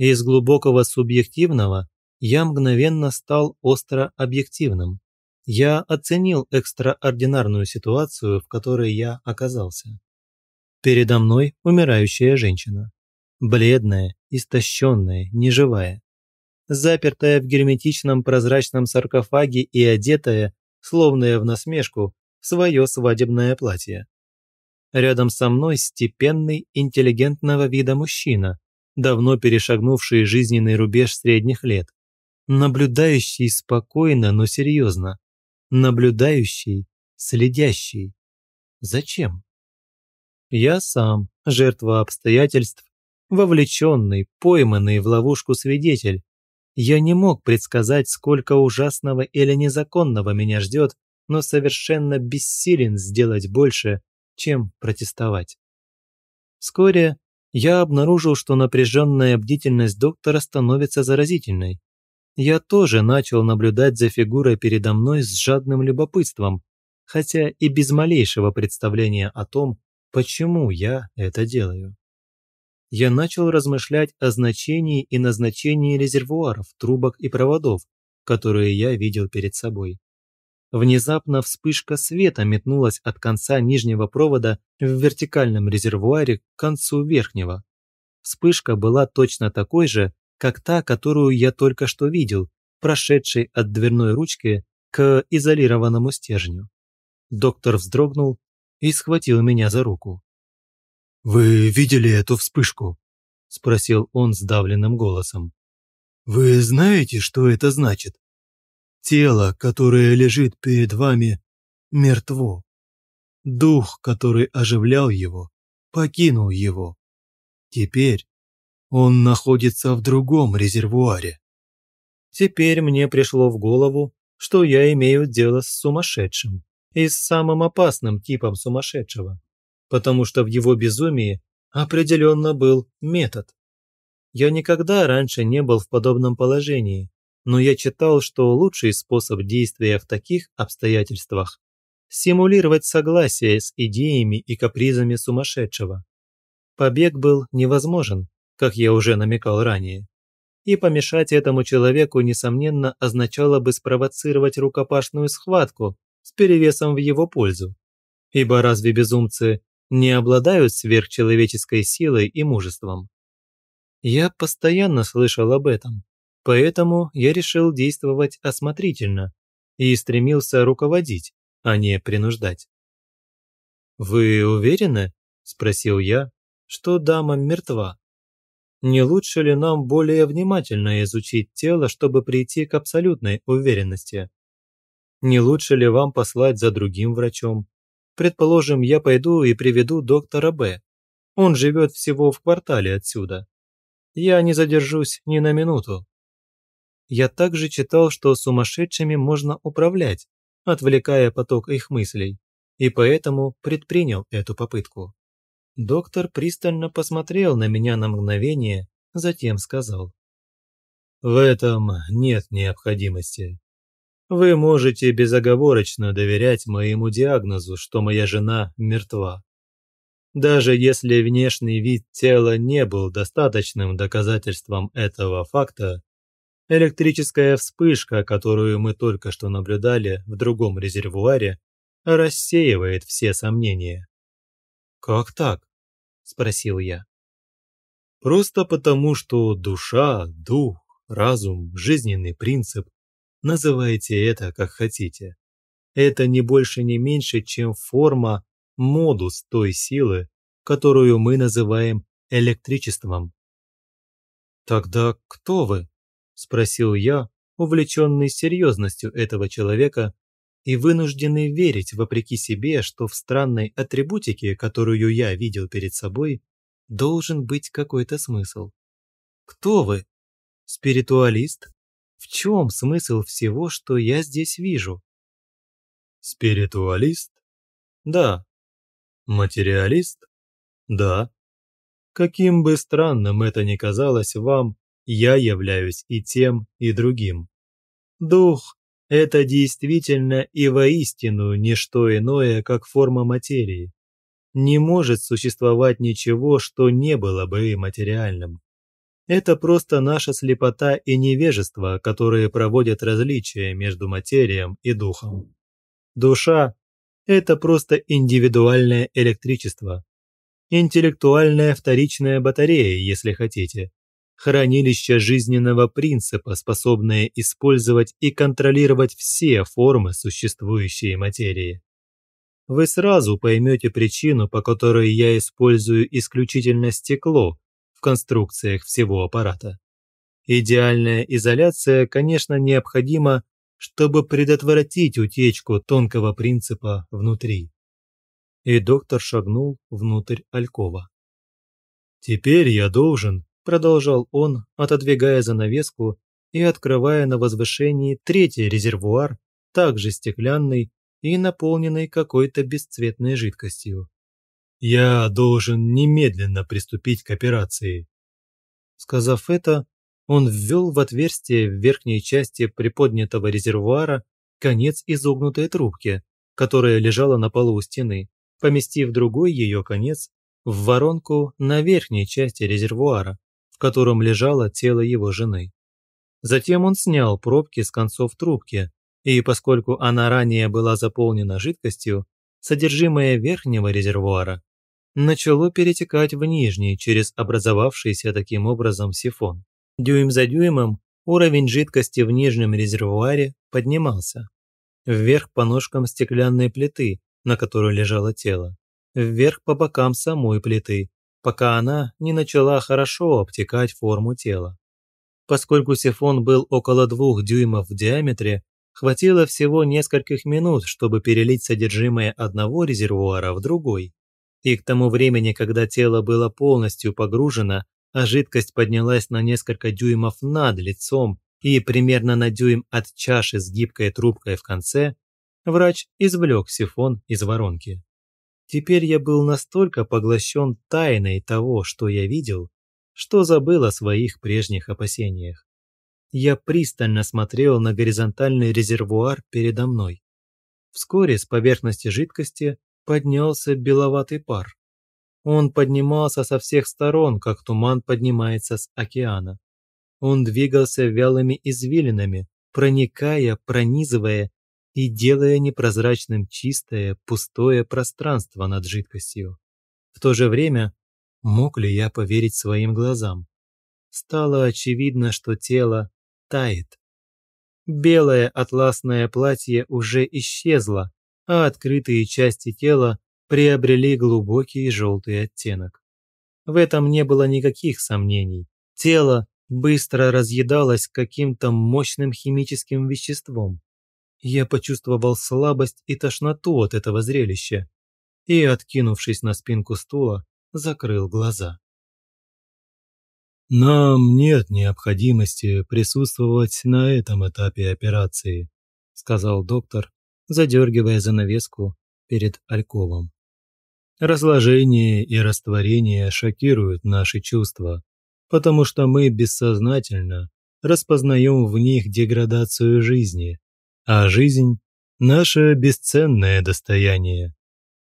Из глубокого субъективного я мгновенно стал остро объективным. Я оценил экстраординарную ситуацию, в которой я оказался. Передо мной умирающая женщина. Бледная, истощенная, неживая. Запертая в герметичном прозрачном саркофаге и одетая, словно в насмешку, в свое свадебное платье. Рядом со мной степенный, интеллигентного вида мужчина, давно перешагнувший жизненный рубеж средних лет, наблюдающий спокойно, но серьезно, наблюдающий, следящий. Зачем? Я сам, жертва обстоятельств, вовлеченный, пойманный в ловушку свидетель. Я не мог предсказать, сколько ужасного или незаконного меня ждет, но совершенно бессилен сделать больше, чем протестовать. Вскоре я обнаружил, что напряженная бдительность доктора становится заразительной. Я тоже начал наблюдать за фигурой передо мной с жадным любопытством, хотя и без малейшего представления о том, почему я это делаю. Я начал размышлять о значении и назначении резервуаров, трубок и проводов, которые я видел перед собой. Внезапно вспышка света метнулась от конца нижнего провода в вертикальном резервуаре к концу верхнего. Вспышка была точно такой же, как та, которую я только что видел, прошедшей от дверной ручки к изолированному стержню. Доктор вздрогнул и схватил меня за руку. «Вы видели эту вспышку?» – спросил он сдавленным голосом. «Вы знаете, что это значит?» Тело, которое лежит перед вами, мертво. Дух, который оживлял его, покинул его. Теперь он находится в другом резервуаре. Теперь мне пришло в голову, что я имею дело с сумасшедшим и с самым опасным типом сумасшедшего, потому что в его безумии определенно был метод. Я никогда раньше не был в подобном положении, но я читал, что лучший способ действия в таких обстоятельствах – симулировать согласие с идеями и капризами сумасшедшего. Побег был невозможен, как я уже намекал ранее. И помешать этому человеку, несомненно, означало бы спровоцировать рукопашную схватку с перевесом в его пользу. Ибо разве безумцы не обладают сверхчеловеческой силой и мужеством? Я постоянно слышал об этом, Поэтому я решил действовать осмотрительно и стремился руководить, а не принуждать. «Вы уверены?» – спросил я, что дама мертва. Не лучше ли нам более внимательно изучить тело, чтобы прийти к абсолютной уверенности? Не лучше ли вам послать за другим врачом? Предположим, я пойду и приведу доктора Б. Он живет всего в квартале отсюда. Я не задержусь ни на минуту я также читал, что сумасшедшими можно управлять, отвлекая поток их мыслей, и поэтому предпринял эту попытку. Доктор пристально посмотрел на меня на мгновение, затем сказал. «В этом нет необходимости. Вы можете безоговорочно доверять моему диагнозу, что моя жена мертва. Даже если внешний вид тела не был достаточным доказательством этого факта, Электрическая вспышка, которую мы только что наблюдали в другом резервуаре, рассеивает все сомнения. «Как так?» – спросил я. «Просто потому, что душа, дух, разум, жизненный принцип – называйте это как хотите. Это не больше не меньше, чем форма, модус той силы, которую мы называем электричеством». «Тогда кто вы?» Спросил я, увлеченный серьезностью этого человека и вынужденный верить вопреки себе, что в странной атрибутике, которую я видел перед собой, должен быть какой-то смысл. Кто вы? Спиритуалист? В чем смысл всего, что я здесь вижу? Спиритуалист? Да. Материалист? Да. Каким бы странным это ни казалось вам, я являюсь и тем, и другим. Дух – это действительно и воистину не что иное, как форма материи. Не может существовать ничего, что не было бы материальным. Это просто наша слепота и невежество, которые проводят различия между материем и духом. Душа – это просто индивидуальное электричество. Интеллектуальная вторичная батарея, если хотите. Хранилище жизненного принципа, способное использовать и контролировать все формы существующей материи. Вы сразу поймете причину, по которой я использую исключительно стекло в конструкциях всего аппарата. Идеальная изоляция, конечно, необходима, чтобы предотвратить утечку тонкого принципа внутри. И доктор шагнул внутрь Алькова. «Теперь я должен», – продолжал он, отодвигая занавеску и открывая на возвышении третий резервуар, также стеклянный и наполненный какой-то бесцветной жидкостью. Я должен немедленно приступить к операции. Сказав это, он ввел в отверстие в верхней части приподнятого резервуара конец изогнутой трубки, которая лежала на полу стены, поместив другой ее конец в воронку на верхней части резервуара, котором лежало тело его жены. Затем он снял пробки с концов трубки, и поскольку она ранее была заполнена жидкостью, содержимое верхнего резервуара начало перетекать в нижний через образовавшийся таким образом сифон. Дюйм за дюймом уровень жидкости в нижнем резервуаре поднимался. Вверх по ножкам стеклянной плиты, на которой лежало тело. Вверх по бокам самой плиты, пока она не начала хорошо обтекать форму тела. Поскольку сифон был около двух дюймов в диаметре, хватило всего нескольких минут, чтобы перелить содержимое одного резервуара в другой. И к тому времени, когда тело было полностью погружено, а жидкость поднялась на несколько дюймов над лицом и примерно на дюйм от чаши с гибкой трубкой в конце, врач извлек сифон из воронки. Теперь я был настолько поглощен тайной того, что я видел, что забыл о своих прежних опасениях. Я пристально смотрел на горизонтальный резервуар передо мной. Вскоре с поверхности жидкости поднялся беловатый пар. Он поднимался со всех сторон, как туман поднимается с океана. Он двигался вялыми извилинами, проникая, пронизывая и делая непрозрачным чистое, пустое пространство над жидкостью. В то же время, мог ли я поверить своим глазам? Стало очевидно, что тело тает. Белое атласное платье уже исчезло, а открытые части тела приобрели глубокий желтый оттенок. В этом не было никаких сомнений. Тело быстро разъедалось каким-то мощным химическим веществом. Я почувствовал слабость и тошноту от этого зрелища и, откинувшись на спинку стула, закрыл глаза. «Нам нет необходимости присутствовать на этом этапе операции», сказал доктор, задергивая занавеску перед Альковом. Разложение и растворение шокируют наши чувства, потому что мы бессознательно распознаем в них деградацию жизни, а жизнь – наше бесценное достояние.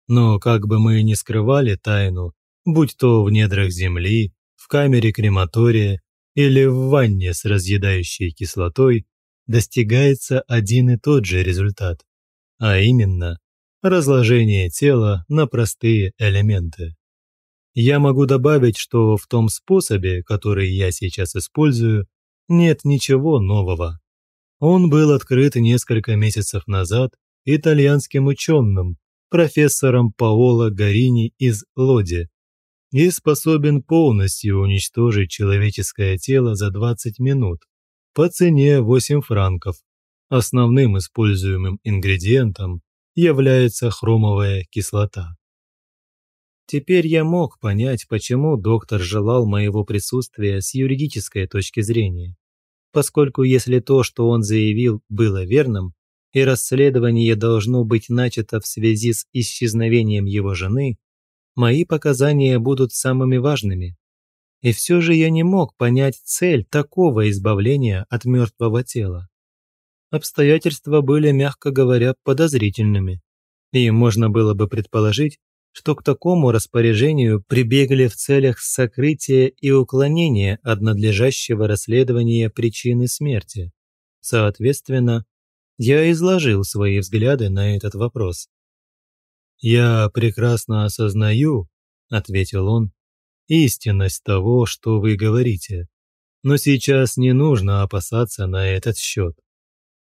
Но как бы мы ни скрывали тайну, будь то в недрах земли, в камере крематория или в ванне с разъедающей кислотой, достигается один и тот же результат а именно разложение тела на простые элементы. Я могу добавить, что в том способе, который я сейчас использую, нет ничего нового. Он был открыт несколько месяцев назад итальянским ученым, профессором Паоло Гарини из Лоди, и способен полностью уничтожить человеческое тело за 20 минут по цене 8 франков Основным используемым ингредиентом является хромовая кислота. Теперь я мог понять, почему доктор желал моего присутствия с юридической точки зрения. Поскольку если то, что он заявил, было верным, и расследование должно быть начато в связи с исчезновением его жены, мои показания будут самыми важными. И все же я не мог понять цель такого избавления от мертвого тела обстоятельства были, мягко говоря, подозрительными, и можно было бы предположить, что к такому распоряжению прибегли в целях сокрытия и уклонения от надлежащего расследования причины смерти. Соответственно, я изложил свои взгляды на этот вопрос. «Я прекрасно осознаю», – ответил он, – «истинность того, что вы говорите. Но сейчас не нужно опасаться на этот счет.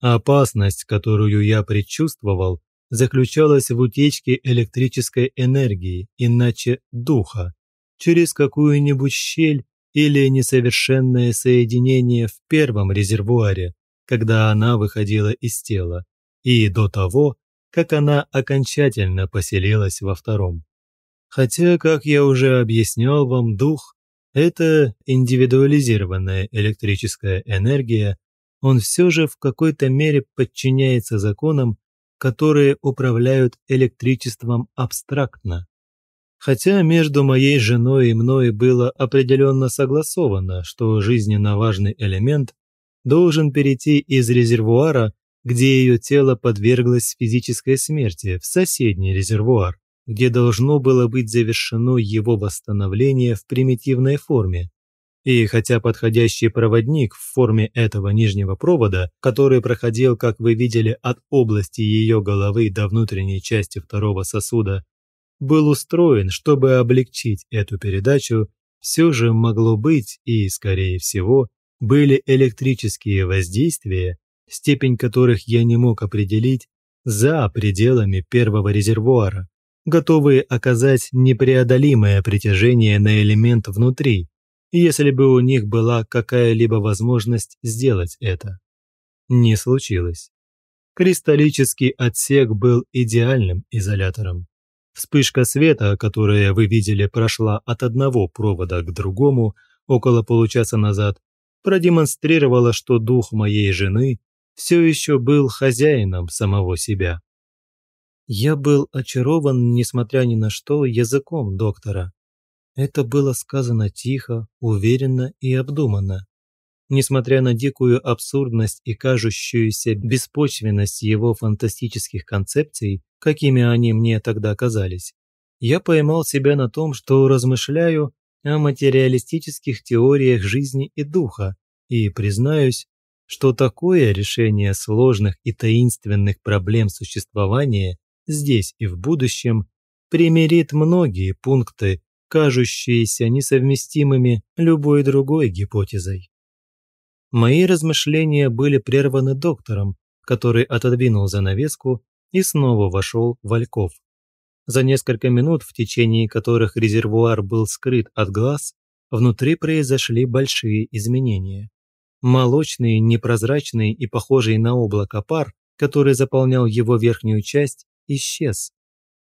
Опасность, которую я предчувствовал, заключалась в утечке электрической энергии, иначе духа, через какую-нибудь щель или несовершенное соединение в первом резервуаре, когда она выходила из тела, и до того, как она окончательно поселилась во втором. Хотя, как я уже объяснял вам, дух – это индивидуализированная электрическая энергия, он все же в какой-то мере подчиняется законам, которые управляют электричеством абстрактно. Хотя между моей женой и мной было определенно согласовано, что жизненно важный элемент должен перейти из резервуара, где ее тело подверглось физической смерти, в соседний резервуар, где должно было быть завершено его восстановление в примитивной форме, и хотя подходящий проводник в форме этого нижнего провода, который проходил, как вы видели, от области ее головы до внутренней части второго сосуда, был устроен, чтобы облегчить эту передачу, все же могло быть и, скорее всего, были электрические воздействия, степень которых я не мог определить, за пределами первого резервуара, готовые оказать непреодолимое притяжение на элемент внутри, если бы у них была какая-либо возможность сделать это. Не случилось. Кристаллический отсек был идеальным изолятором. Вспышка света, которую вы видели, прошла от одного провода к другому около получаса назад, продемонстрировала, что дух моей жены все еще был хозяином самого себя. Я был очарован, несмотря ни на что, языком доктора. Это было сказано тихо, уверенно и обдуманно. Несмотря на дикую абсурдность и кажущуюся беспочвенность его фантастических концепций, какими они мне тогда казались, я поймал себя на том, что размышляю о материалистических теориях жизни и духа, и признаюсь, что такое решение сложных и таинственных проблем существования здесь и в будущем примирит многие пункты кажущиеся несовместимыми любой другой гипотезой. Мои размышления были прерваны доктором, который отодвинул занавеску и снова вошел Вальков. За несколько минут, в течение которых резервуар был скрыт от глаз, внутри произошли большие изменения. Молочный, непрозрачный и похожий на облако пар, который заполнял его верхнюю часть, исчез.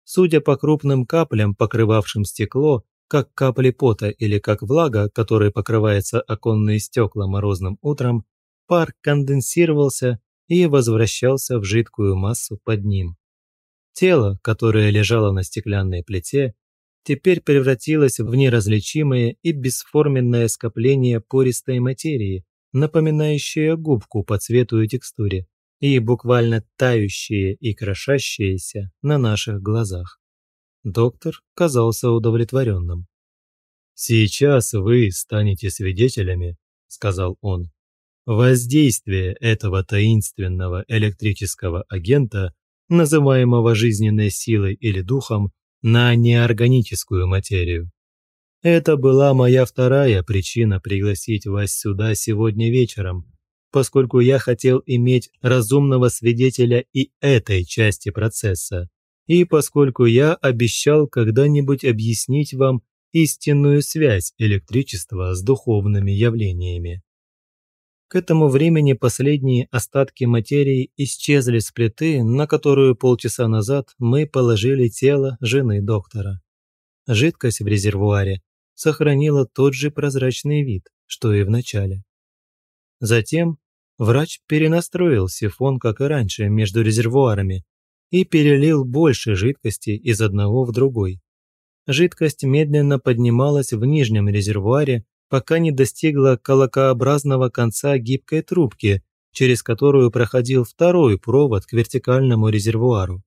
Судя по крупным каплям, покрывавшим стекло, как капли пота или как влага, которой покрывается оконные стекла морозным утром, пар конденсировался и возвращался в жидкую массу под ним. Тело, которое лежало на стеклянной плите, теперь превратилось в неразличимое и бесформенное скопление пористой материи, напоминающее губку по цвету и текстуре и буквально тающие и крошащиеся на наших глазах. Доктор казался удовлетворенным. «Сейчас вы станете свидетелями», – сказал он, – «воздействия этого таинственного электрического агента, называемого жизненной силой или духом, на неорганическую материю. Это была моя вторая причина пригласить вас сюда сегодня вечером, поскольку я хотел иметь разумного свидетеля и этой части процесса, и поскольку я обещал когда-нибудь объяснить вам истинную связь электричества с духовными явлениями. К этому времени последние остатки материи исчезли с плиты, на которую полчаса назад мы положили тело жены доктора. Жидкость в резервуаре сохранила тот же прозрачный вид, что и в начале. Затем Врач перенастроил сифон, как и раньше, между резервуарами и перелил больше жидкости из одного в другой. Жидкость медленно поднималась в нижнем резервуаре, пока не достигла колокообразного конца гибкой трубки, через которую проходил второй провод к вертикальному резервуару.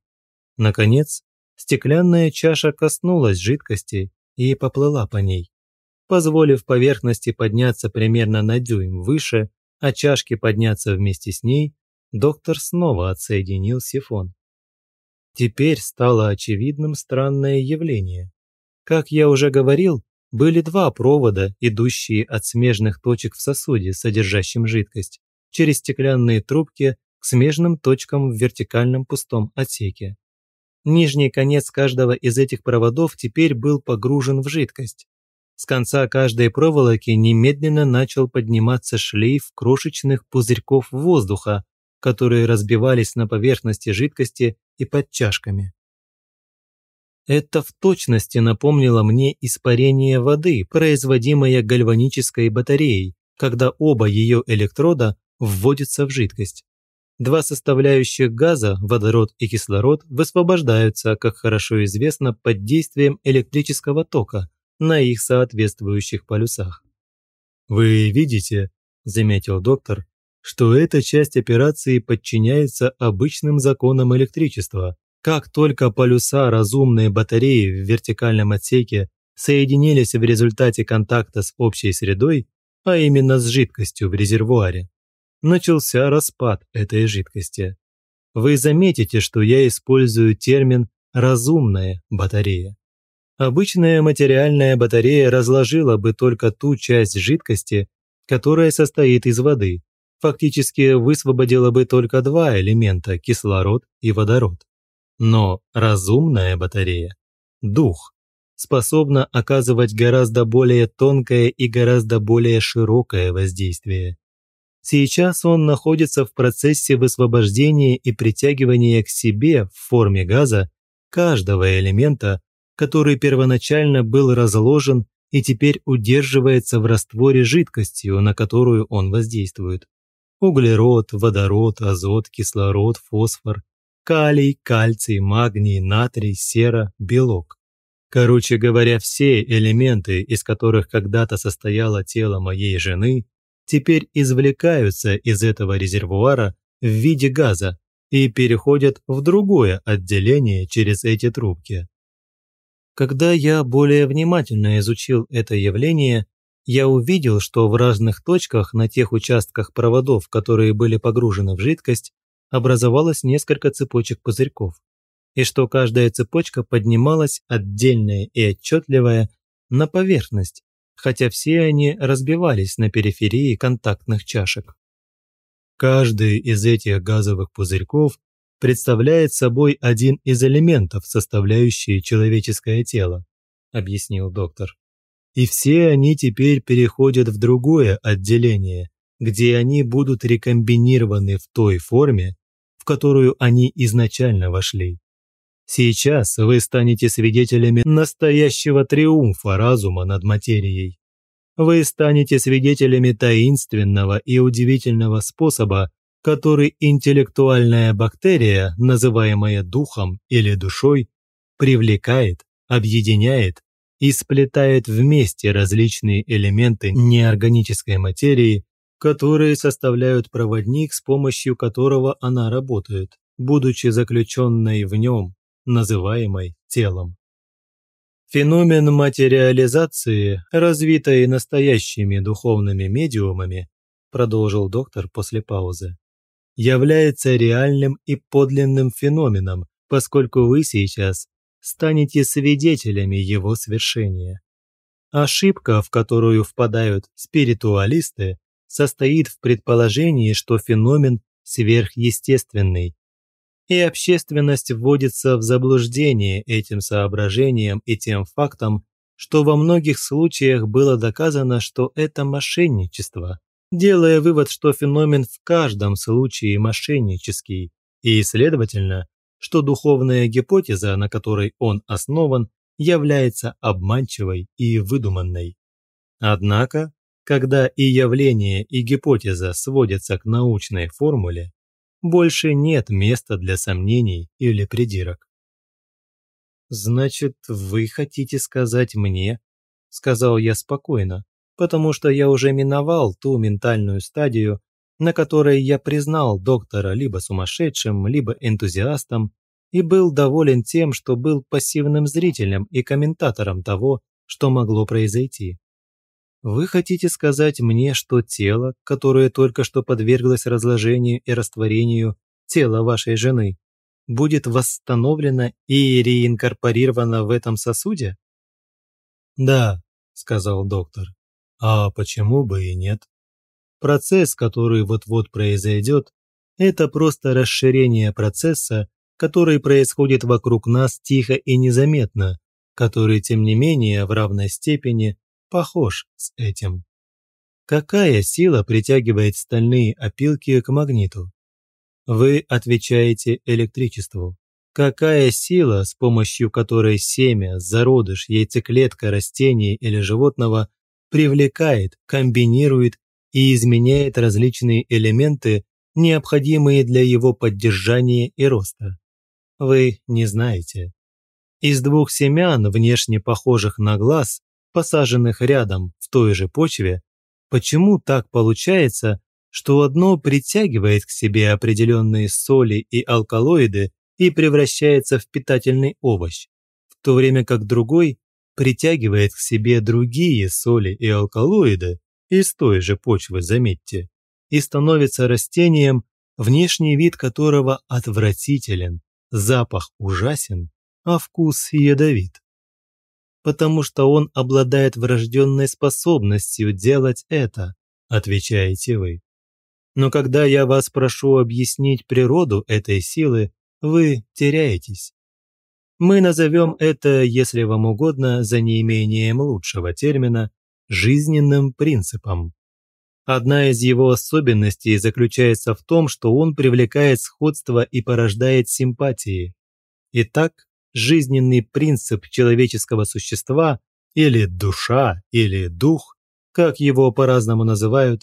Наконец, Стеклянная чаша коснулась жидкости и поплыла по ней. Позволив поверхности подняться примерно на дюйм выше, а чашке подняться вместе с ней, доктор снова отсоединил сифон. Теперь стало очевидным странное явление. Как я уже говорил, были два провода, идущие от смежных точек в сосуде, содержащем жидкость, через стеклянные трубки к смежным точкам в вертикальном пустом отсеке. Нижний конец каждого из этих проводов теперь был погружен в жидкость. С конца каждой проволоки немедленно начал подниматься шлейф крошечных пузырьков воздуха, которые разбивались на поверхности жидкости и под чашками. Это в точности напомнило мне испарение воды, производимое гальванической батареей, когда оба ее электрода вводятся в жидкость. Два составляющих газа, водород и кислород, высвобождаются, как хорошо известно, под действием электрического тока на их соответствующих полюсах. «Вы видите», – заметил доктор, что эта часть операции подчиняется обычным законам электричества. Как только полюса разумной батареи в вертикальном отсеке соединились в результате контакта с общей средой, а именно с жидкостью в резервуаре, начался распад этой жидкости. Вы заметите, что я использую термин «разумная батарея». Обычная материальная батарея разложила бы только ту часть жидкости, которая состоит из воды, фактически высвободила бы только два элемента – кислород и водород. Но разумная батарея – дух – способна оказывать гораздо более тонкое и гораздо более широкое воздействие. Сейчас он находится в процессе высвобождения и притягивания к себе в форме газа каждого элемента, который первоначально был разложен и теперь удерживается в растворе жидкостью, на которую он воздействует. Углерод, водород, азот, кислород, фосфор, калий, кальций, магний, натрий, сера, белок. Короче говоря, все элементы, из которых когда-то состояло тело моей жены, теперь извлекаются из этого резервуара в виде газа и переходят в другое отделение через эти трубки. Когда я более внимательно изучил это явление, я увидел, что в разных точках на тех участках проводов, которые были погружены в жидкость, образовалось несколько цепочек пузырьков, и что каждая цепочка поднималась отдельная и отчетливая на поверхность, хотя все они разбивались на периферии контактных чашек. Каждый из этих газовых пузырьков представляет собой один из элементов, составляющие человеческое тело, объяснил доктор. И все они теперь переходят в другое отделение, где они будут рекомбинированы в той форме, в которую они изначально вошли. Сейчас вы станете свидетелями настоящего триумфа разума над материей. Вы станете свидетелями таинственного и удивительного способа, который интеллектуальная бактерия, называемая духом или душой, привлекает, объединяет и сплетает вместе различные элементы неорганической материи, которые составляют проводник, с помощью которого она работает, будучи заключенной в нем называемой телом. Феномен материализации, развитый настоящими духовными медиумами, продолжил доктор после паузы, является реальным и подлинным феноменом, поскольку вы сейчас станете свидетелями его свершения. Ошибка, в которую впадают спиритуалисты, состоит в предположении, что феномен сверхъестественный, и общественность вводится в заблуждение этим соображением и тем фактом, что во многих случаях было доказано, что это мошенничество, делая вывод, что феномен в каждом случае мошеннический, и, следовательно, что духовная гипотеза, на которой он основан, является обманчивой и выдуманной. Однако, когда и явление, и гипотеза сводятся к научной формуле, больше нет места для сомнений или придирок. «Значит, вы хотите сказать мне?» – сказал я спокойно, потому что я уже миновал ту ментальную стадию, на которой я признал доктора либо сумасшедшим, либо энтузиастом, и был доволен тем, что был пассивным зрителем и комментатором того, что могло произойти. Вы хотите сказать мне, что тело, которое только что подверглось разложению и растворению, тело вашей жены, будет восстановлено и реинкорпорировано в этом сосуде? Да, сказал доктор. А почему бы и нет? Процесс, который вот-вот произойдет, это просто расширение процесса, который происходит вокруг нас тихо и незаметно, который, тем не менее, в равной степени похож с этим. Какая сила притягивает стальные опилки к магниту? Вы отвечаете электричеству. Какая сила, с помощью которой семя, зародыш, яйцеклетка растения или животного привлекает, комбинирует и изменяет различные элементы, необходимые для его поддержания и роста? Вы не знаете. Из двух семян, внешне похожих на глаз, посаженных рядом в той же почве, почему так получается, что одно притягивает к себе определенные соли и алкалоиды и превращается в питательный овощ, в то время как другой притягивает к себе другие соли и алкалоиды из той же почвы, заметьте, и становится растением, внешний вид которого отвратителен, запах ужасен, а вкус ядовит. Потому что он обладает врожденной способностью делать это, отвечаете вы. Но когда я вас прошу объяснить природу этой силы, вы теряетесь. Мы назовем это, если вам угодно, за неимением лучшего термина, жизненным принципом. Одна из его особенностей заключается в том, что он привлекает сходство и порождает симпатии. Итак, жизненный принцип человеческого существа, или душа, или дух, как его по-разному называют,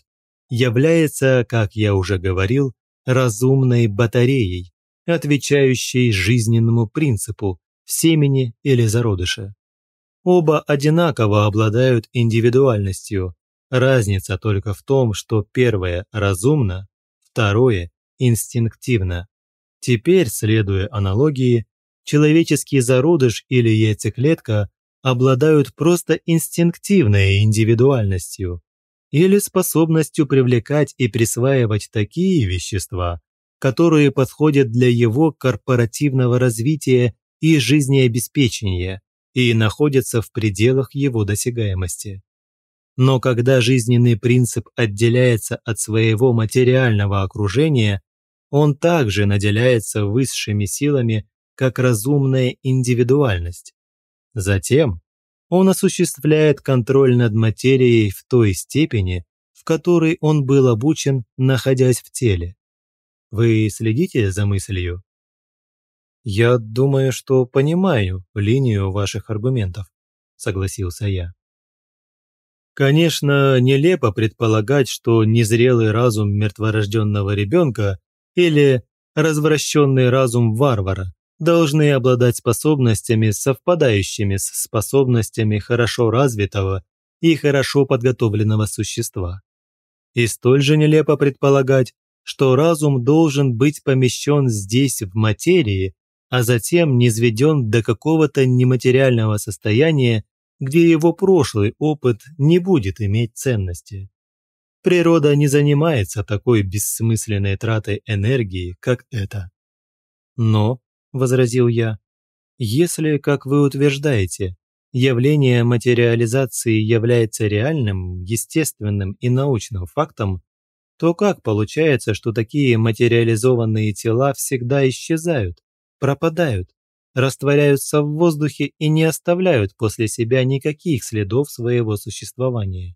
является, как я уже говорил, разумной батареей, отвечающей жизненному принципу в семени или зародыше. Оба одинаково обладают индивидуальностью, Разница только в том, что первое разумно, второе инстинктивно. Теперь, следуя аналогии, человеческий зародыш или яйцеклетка обладают просто инстинктивной индивидуальностью или способностью привлекать и присваивать такие вещества, которые подходят для его корпоративного развития и жизнеобеспечения и находятся в пределах его досягаемости. Но когда жизненный принцип отделяется от своего материального окружения, он также наделяется высшими силами, как разумная индивидуальность. Затем он осуществляет контроль над материей в той степени, в которой он был обучен, находясь в теле. Вы следите за мыслью? Я думаю, что понимаю линию ваших аргументов, согласился я. Конечно, нелепо предполагать, что незрелый разум мертворожденного ребенка или развращенный разум варвара должны обладать способностями, совпадающими с способностями хорошо развитого и хорошо подготовленного существа. И столь же нелепо предполагать, что разум должен быть помещен здесь в материи, а затем низведен до какого-то нематериального состояния где его прошлый опыт не будет иметь ценности. Природа не занимается такой бессмысленной тратой энергии, как это. Но, возразил я, если, как вы утверждаете, явление материализации является реальным, естественным и научным фактом, то как получается, что такие материализованные тела всегда исчезают, пропадают, растворяются в воздухе и не оставляют после себя никаких следов своего существования.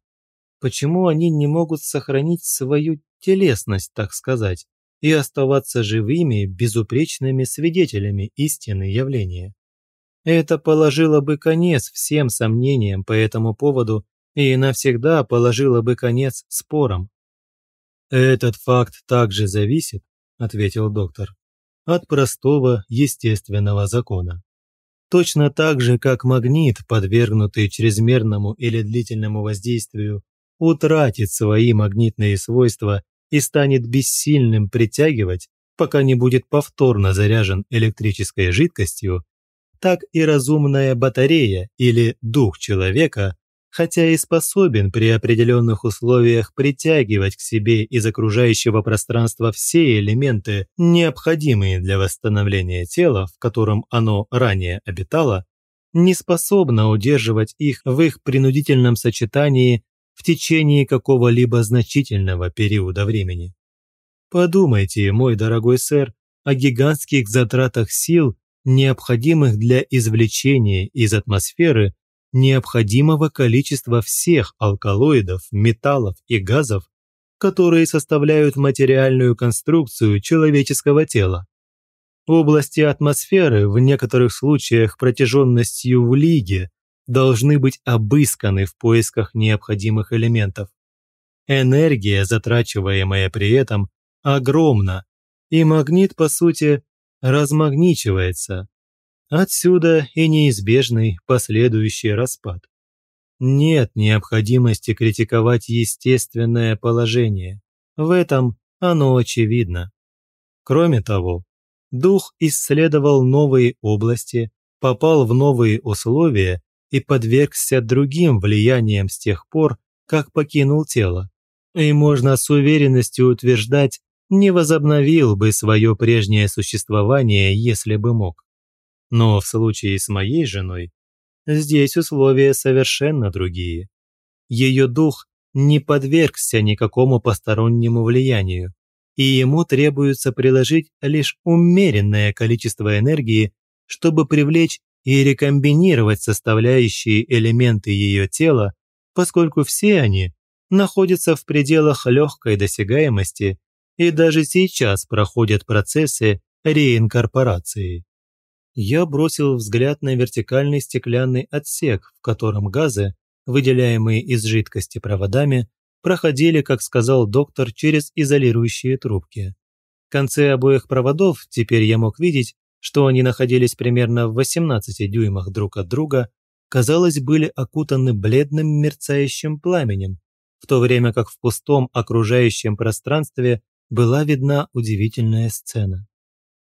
Почему они не могут сохранить свою телесность, так сказать, и оставаться живыми, безупречными свидетелями истины явления? Это положило бы конец всем сомнениям по этому поводу и навсегда положило бы конец спорам. «Этот факт также зависит», – ответил доктор, от простого естественного закона. Точно так же, как магнит, подвергнутый чрезмерному или длительному воздействию, утратит свои магнитные свойства и станет бессильным притягивать, пока не будет повторно заряжен электрической жидкостью, так и разумная батарея или дух человека, хотя и способен при определенных условиях притягивать к себе из окружающего пространства все элементы, необходимые для восстановления тела, в котором оно ранее обитало, не способна удерживать их в их принудительном сочетании в течение какого-либо значительного периода времени. Подумайте, мой дорогой сэр, о гигантских затратах сил, необходимых для извлечения из атмосферы необходимого количества всех алкалоидов, металлов и газов, которые составляют материальную конструкцию человеческого тела. Области атмосферы в некоторых случаях протяженностью в лиге должны быть обысканы в поисках необходимых элементов. Энергия, затрачиваемая при этом, огромна, и магнит, по сути, размагничивается. Отсюда и неизбежный последующий распад. Нет необходимости критиковать естественное положение. В этом оно очевидно. Кроме того, дух исследовал новые области, попал в новые условия и подвергся другим влияниям с тех пор, как покинул тело. И можно с уверенностью утверждать, не возобновил бы свое прежнее существование, если бы мог. Но в случае с моей женой здесь условия совершенно другие. Ее дух не подвергся никакому постороннему влиянию, и ему требуется приложить лишь умеренное количество энергии, чтобы привлечь и рекомбинировать составляющие элементы ее тела, поскольку все они находятся в пределах легкой досягаемости и даже сейчас проходят процессы реинкорпорации. Я бросил взгляд на вертикальный стеклянный отсек, в котором газы, выделяемые из жидкости проводами, проходили, как сказал доктор, через изолирующие трубки. Концы обоих проводов теперь я мог видеть, что они находились примерно в 18 дюймах друг от друга, казалось, были окутаны бледным мерцающим пламенем, в то время как в пустом окружающем пространстве была видна удивительная сцена.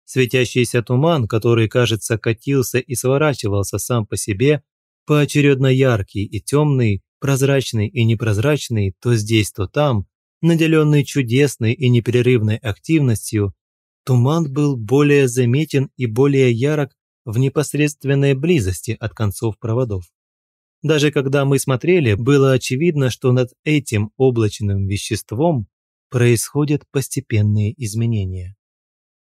Светящийся туман, который, кажется, катился и сворачивался сам по себе, поочередно яркий и темный, прозрачный и непрозрачный, то здесь, то там, наделенный чудесной и непрерывной активностью, туман был более заметен и более ярок в непосредственной близости от концов проводов. Даже когда мы смотрели, было очевидно, что над этим облачным веществом происходят постепенные изменения.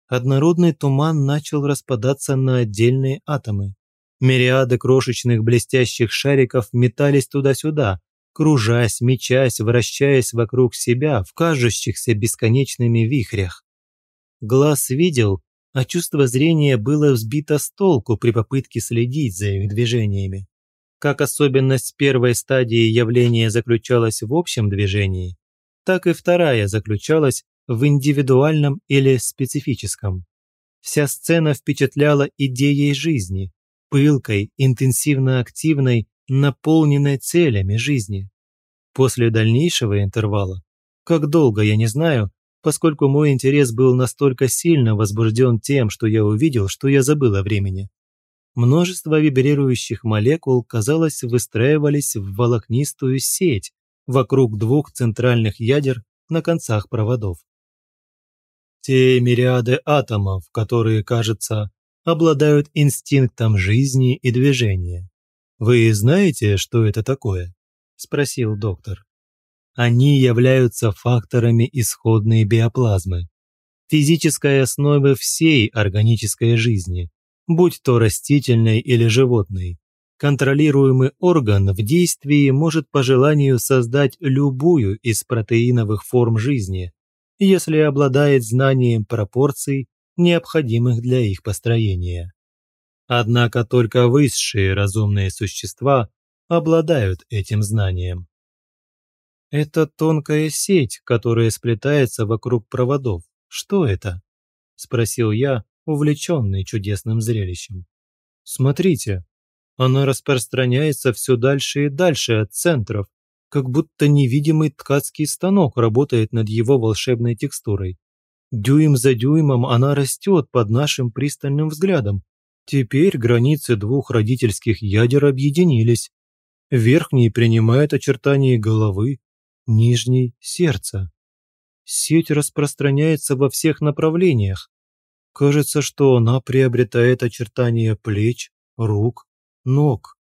Однородный туман начал распадаться на отдельные атомы. Мириады крошечных блестящих шариков метались туда-сюда, кружась, мечась, вращаясь вокруг себя в кажущихся бесконечными вихрях. Глаз видел, а чувство зрения было взбито с толку при попытке следить за их движениями. Как особенность первой стадии явления заключалась в общем движении, так и вторая заключалась в индивидуальном или специфическом. Вся сцена впечатляла идеей жизни, пылкой, интенсивно активной, наполненной целями жизни. После дальнейшего интервала, как долго я не знаю, поскольку мой интерес был настолько сильно возбужден тем, что я увидел, что я забыл о времени. Множество вибрирующих молекул, казалось, выстраивались в волокнистую сеть, вокруг двух центральных ядер на концах проводов. Те мириады атомов, которые, кажется, обладают инстинктом жизни и движения. Вы знаете, что это такое? спросил доктор. Они являются факторами исходной биоплазмы, физической основы всей органической жизни, будь то растительной или животной, контролируемый орган в действии может по желанию создать любую из протеиновых форм жизни, если обладает знанием пропорций, необходимых для их построения. Однако только высшие разумные существа обладают этим знанием. Это тонкая сеть, которая сплетается вокруг проводов. Что это? Спросил я, увлеченный чудесным зрелищем. Смотрите, она распространяется все дальше и дальше от центров, как будто невидимый ткацкий станок работает над его волшебной текстурой. Дюйм за дюймом она растет под нашим пристальным взглядом. Теперь границы двух родительских ядер объединились. Верхний принимает очертания головы, нижний – сердца. Сеть распространяется во всех направлениях. Кажется, что она приобретает очертания плеч, рук, ног.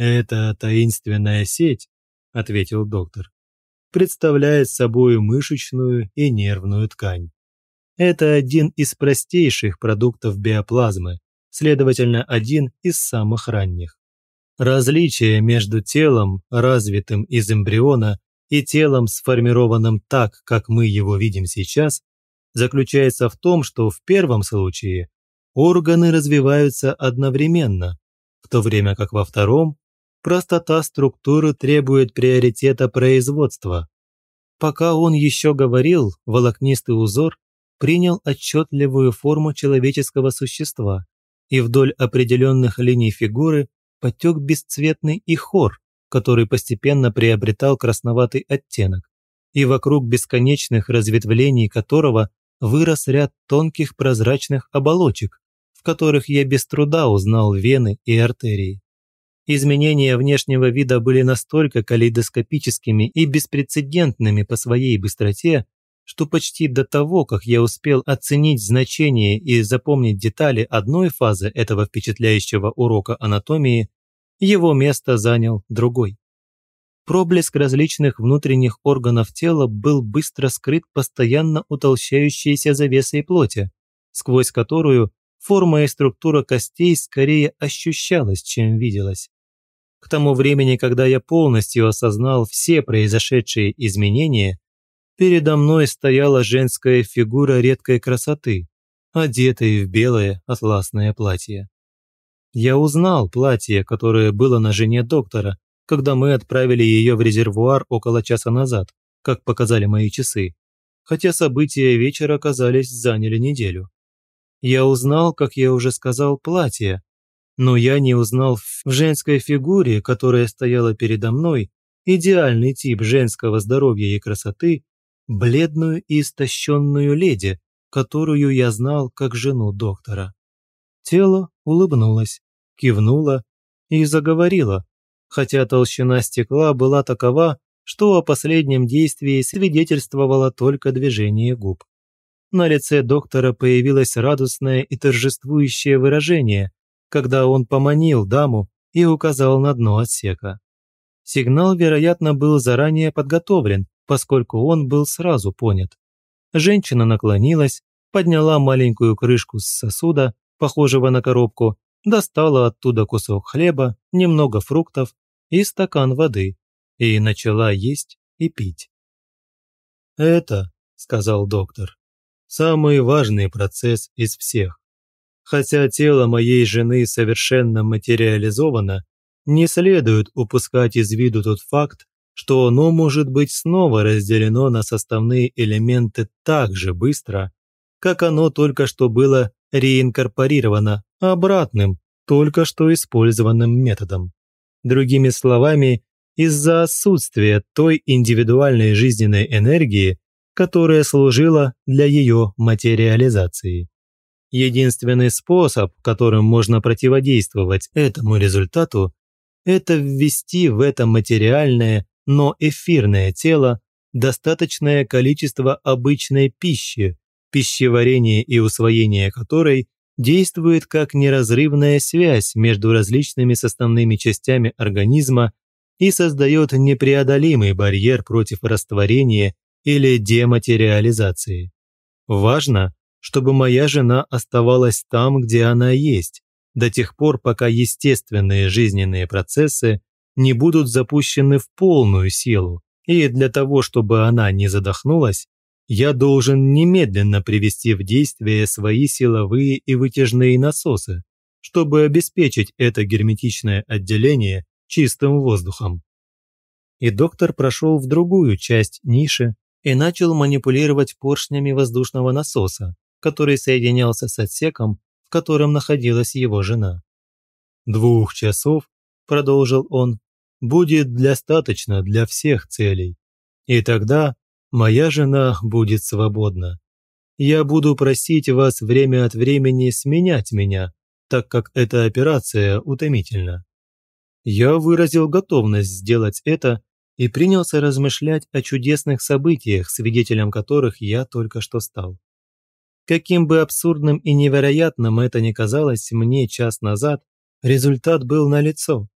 «Это таинственная сеть», – ответил доктор, – представляет собой мышечную и нервную ткань. Это один из простейших продуктов биоплазмы, следовательно, один из самых ранних. Различие между телом, развитым из эмбриона, и телом, сформированным так, как мы его видим сейчас, заключается в том, что в первом случае органы развиваются одновременно, в то время как во втором простота структуры требует приоритета производства. Пока он еще говорил, волокнистый узор принял отчетливую форму человеческого существа, и вдоль определенных линий фигуры потек бесцветный ихор, который постепенно приобретал красноватый оттенок, и вокруг бесконечных разветвлений которого вырос ряд тонких прозрачных оболочек, в которых я без труда узнал вены и артерии. Изменения внешнего вида были настолько калейдоскопическими и беспрецедентными по своей быстроте, что почти до того, как я успел оценить значение и запомнить детали одной фазы этого впечатляющего урока анатомии, его место занял другой. Проблеск различных внутренних органов тела был быстро скрыт постоянно утолщающейся завесой плоти, сквозь которую форма и структура костей скорее ощущалась, чем виделась. К тому времени, когда я полностью осознал все произошедшие изменения, передо мной стояла женская фигура редкой красоты, одетая в белое атласное платье. Я узнал платье, которое было на жене доктора, когда мы отправили ее в резервуар около часа назад, как показали мои часы, хотя события вечера, казались, заняли неделю. Я узнал, как я уже сказал, платье, но я не узнал в женской фигуре, которая стояла передо мной, идеальный тип женского здоровья и красоты, бледную и истощенную леди, которую я знал как жену доктора. Тело улыбнулось, кивнуло и заговорило, хотя толщина стекла была такова, что о последнем действии свидетельствовало только движение губ. На лице доктора появилось радостное и торжествующее выражение, когда он поманил даму и указал на дно отсека. Сигнал, вероятно, был заранее подготовлен, поскольку он был сразу понят. Женщина наклонилась, подняла маленькую крышку с сосуда похожего на коробку, достала оттуда кусок хлеба, немного фруктов и стакан воды, и начала есть и пить. «Это, — сказал доктор, — самый важный процесс из всех. Хотя тело моей жены совершенно материализовано, не следует упускать из виду тот факт, что оно может быть снова разделено на составные элементы так же быстро, как оно только что было реинкорпорировано обратным, только что использованным методом. Другими словами, из-за отсутствия той индивидуальной жизненной энергии, которая служила для ее материализации. Единственный способ, которым можно противодействовать этому результату, это ввести в это материальное, но эфирное тело достаточное количество обычной пищи, пищеварение и усвоение которой действует как неразрывная связь между различными составными частями организма и создает непреодолимый барьер против растворения или дематериализации. Важно, чтобы моя жена оставалась там, где она есть, до тех пор, пока естественные жизненные процессы не будут запущены в полную силу, и для того, чтобы она не задохнулась, я должен немедленно привести в действие свои силовые и вытяжные насосы, чтобы обеспечить это герметичное отделение чистым воздухом. И доктор прошел в другую часть ниши и начал манипулировать поршнями воздушного насоса, который соединялся с отсеком, в котором находилась его жена. «Двух часов», – продолжил он, – «будет достаточно для всех целей. И тогда моя жена будет свободна. Я буду просить вас время от времени сменять меня, так как эта операция утомительна. Я выразил готовность сделать это и принялся размышлять о чудесных событиях, свидетелем которых я только что стал. Каким бы абсурдным и невероятным это ни казалось мне час назад, результат был налицо.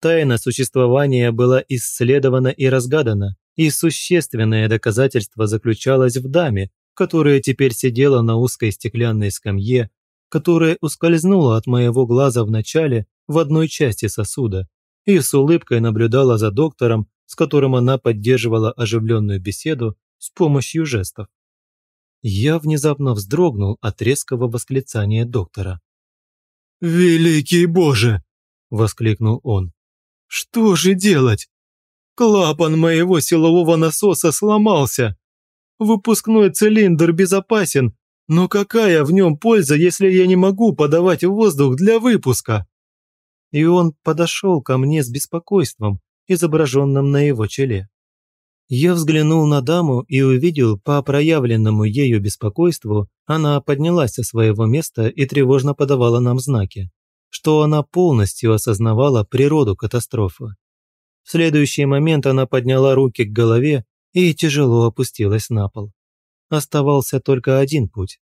Тайна существования была исследована и разгадана, и существенное доказательство заключалось в даме, которая теперь сидела на узкой стеклянной скамье, которая ускользнула от моего глаза в начале в одной части сосуда и с улыбкой наблюдала за доктором, с которым она поддерживала оживленную беседу с помощью жестов. Я внезапно вздрогнул от резкого восклицания доктора. «Великий Боже!» – воскликнул он. «Что же делать? Клапан моего силового насоса сломался. Выпускной цилиндр безопасен, но какая в нем польза, если я не могу подавать воздух для выпуска?» И он подошел ко мне с беспокойством, изображенным на его челе. Я взглянул на даму и увидел по проявленному ею беспокойству, она поднялась со своего места и тревожно подавала нам знаки, что она полностью осознавала природу катастрофы. В следующий момент она подняла руки к голове и тяжело опустилась на пол. Оставался только один путь.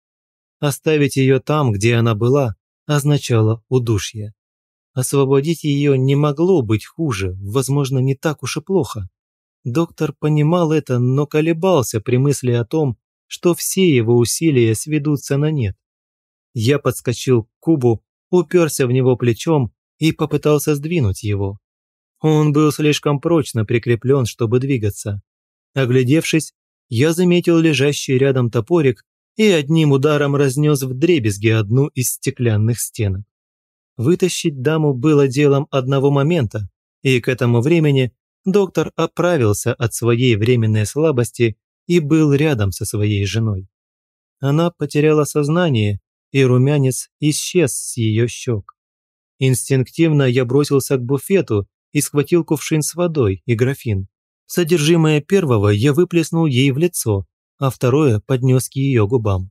Оставить ее там, где она была, означало удушье. Освободить ее не могло быть хуже, возможно, не так уж и плохо. Доктор понимал это, но колебался при мысли о том, что все его усилия сведутся на нет. Я подскочил к кубу, уперся в него плечом и попытался сдвинуть его. Он был слишком прочно прикреплен, чтобы двигаться. Оглядевшись, я заметил лежащий рядом топорик и одним ударом разнес в дребезги одну из стеклянных стенок. Вытащить даму было делом одного момента, и к этому времени доктор оправился от своей временной слабости и был рядом со своей женой. Она потеряла сознание, и румянец исчез с ее щек. Инстинктивно я бросился к буфету и схватил кувшин с водой и графин. Содержимое первого я выплеснул ей в лицо, а второе поднес к ее губам.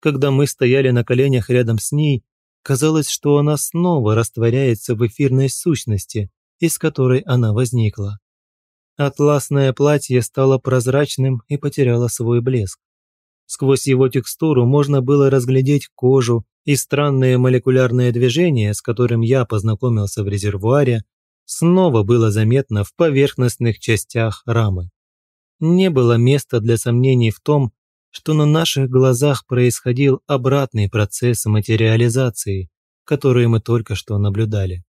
Когда мы стояли на коленях рядом с ней, Казалось, что она снова растворяется в эфирной сущности, из которой она возникла. Атласное платье стало прозрачным и потеряло свой блеск. Сквозь его текстуру можно было разглядеть кожу и странное молекулярное движение, с которым я познакомился в резервуаре, снова было заметно в поверхностных частях рамы. Не было места для сомнений в том, что на наших глазах происходил обратный процесс материализации, который мы только что наблюдали.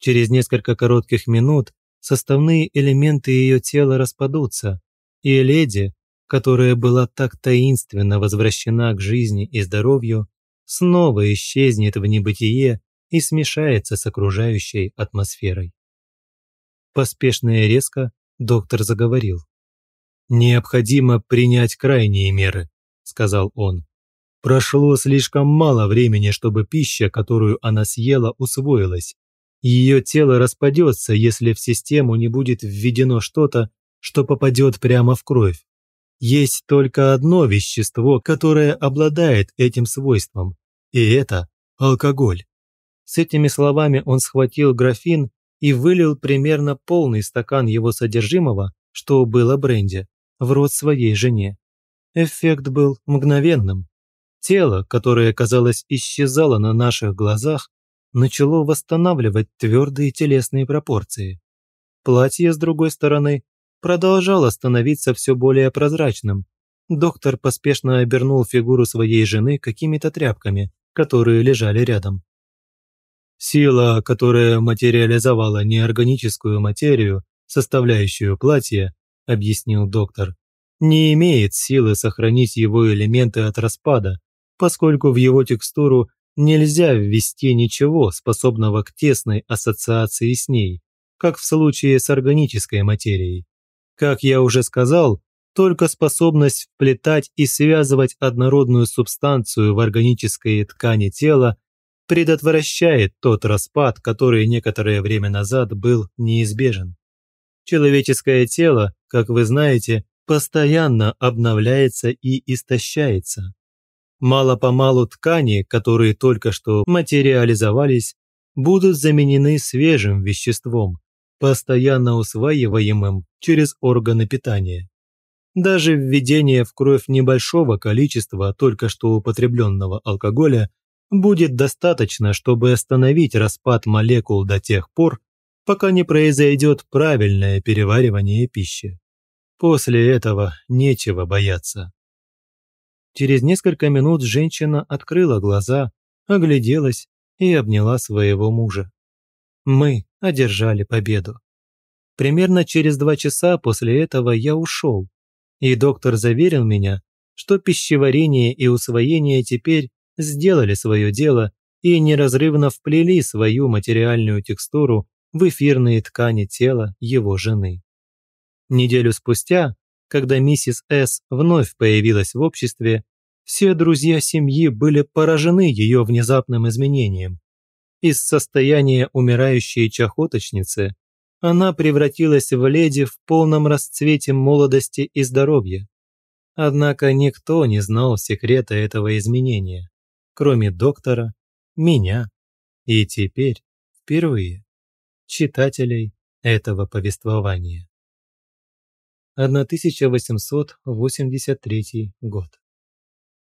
Через несколько коротких минут составные элементы ее тела распадутся, и леди, которая была так таинственно возвращена к жизни и здоровью, снова исчезнет в небытие и смешается с окружающей атмосферой. Поспешно и резко доктор заговорил. «Необходимо принять крайние меры», – сказал он. «Прошло слишком мало времени, чтобы пища, которую она съела, усвоилась. Ее тело распадется, если в систему не будет введено что-то, что попадет прямо в кровь. Есть только одно вещество, которое обладает этим свойством, и это алкоголь». С этими словами он схватил графин и вылил примерно полный стакан его содержимого, что было бренди в рот своей жене. Эффект был мгновенным. Тело, которое, казалось, исчезало на наших глазах, начало восстанавливать твердые телесные пропорции. Платье, с другой стороны, продолжало становиться все более прозрачным. Доктор поспешно обернул фигуру своей жены какими-то тряпками, которые лежали рядом. Сила, которая материализовала неорганическую материю, составляющую платье, объяснил доктор, не имеет силы сохранить его элементы от распада, поскольку в его текстуру нельзя ввести ничего, способного к тесной ассоциации с ней, как в случае с органической материей. Как я уже сказал, только способность вплетать и связывать однородную субстанцию в органической ткани тела предотвращает тот распад, который некоторое время назад был неизбежен. Человеческое тело, как вы знаете, постоянно обновляется и истощается. Мало-помалу ткани, которые только что материализовались, будут заменены свежим веществом, постоянно усваиваемым через органы питания. Даже введение в кровь небольшого количества только что употребленного алкоголя будет достаточно, чтобы остановить распад молекул до тех пор, пока не произойдет правильное переваривание пищи. После этого нечего бояться. Через несколько минут женщина открыла глаза, огляделась и обняла своего мужа. Мы одержали победу. Примерно через два часа после этого я ушел, и доктор заверил меня, что пищеварение и усвоение теперь сделали свое дело и неразрывно вплели свою материальную текстуру в эфирные ткани тела его жены. Неделю спустя, когда миссис С. вновь появилась в обществе, все друзья семьи были поражены ее внезапным изменением. Из состояния умирающей чахоточницы она превратилась в леди в полном расцвете молодости и здоровья. Однако никто не знал секрета этого изменения, кроме доктора, меня и теперь, впервые, читателей этого повествования. 1883 год.